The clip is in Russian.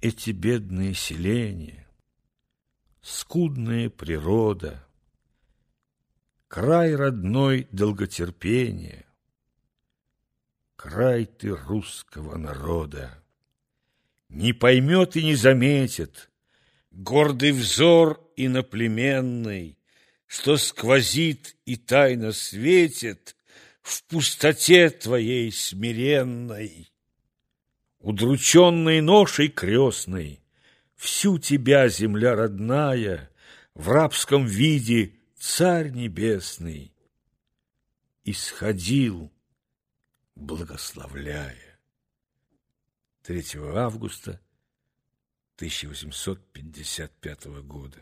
эти бедные селения, скудная природа, край родной долготерпения, край ты русского народа. Не поймет и не заметит гордый взор иноплеменный, что сквозит и тайно светит в пустоте твоей смиренной. Удрученной ношей крестной, всю тебя, земля родная, в рабском виде Царь Небесный исходил, благословляя. 3 августа 1855 года.